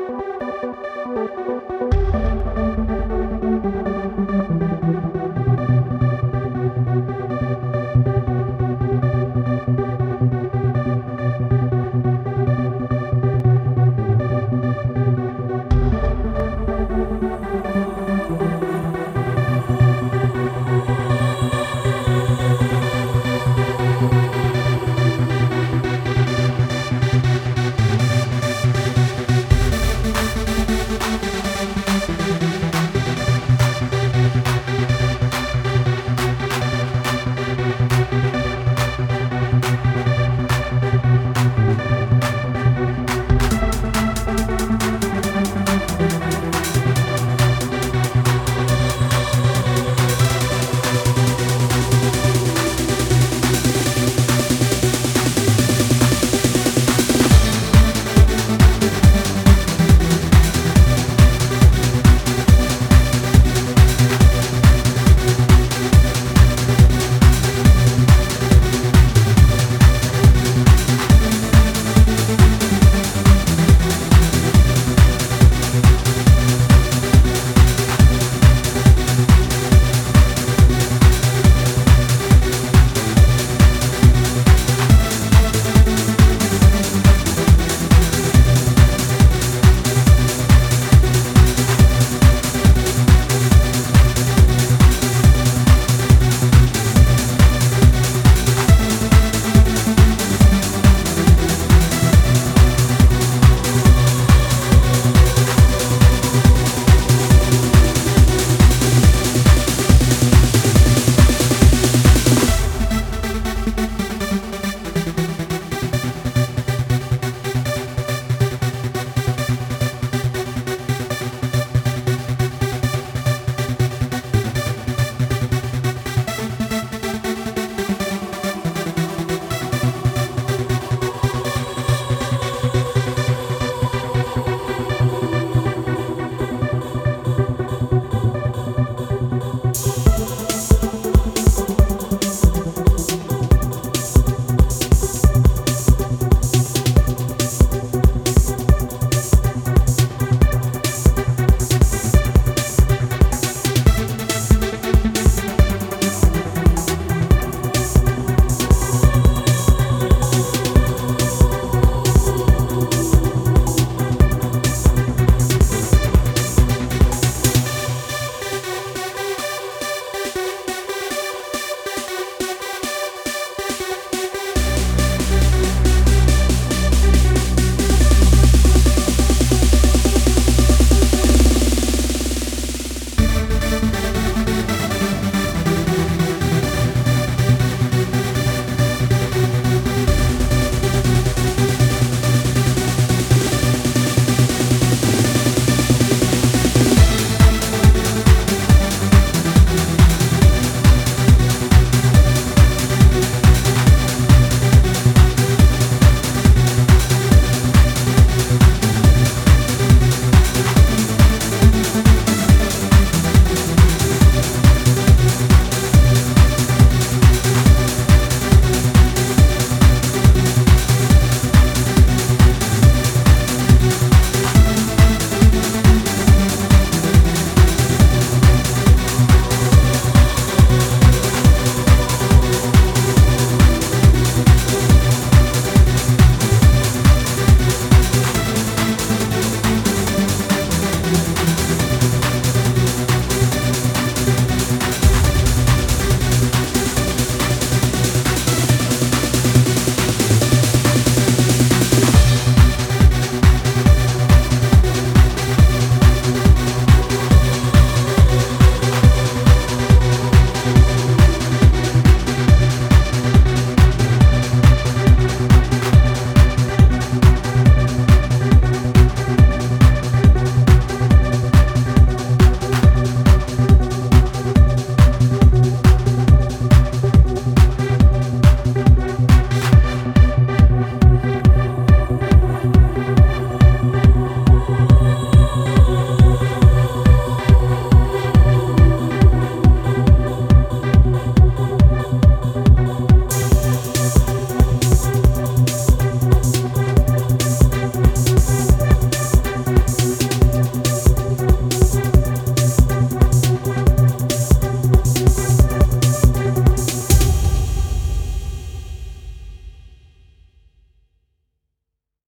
Música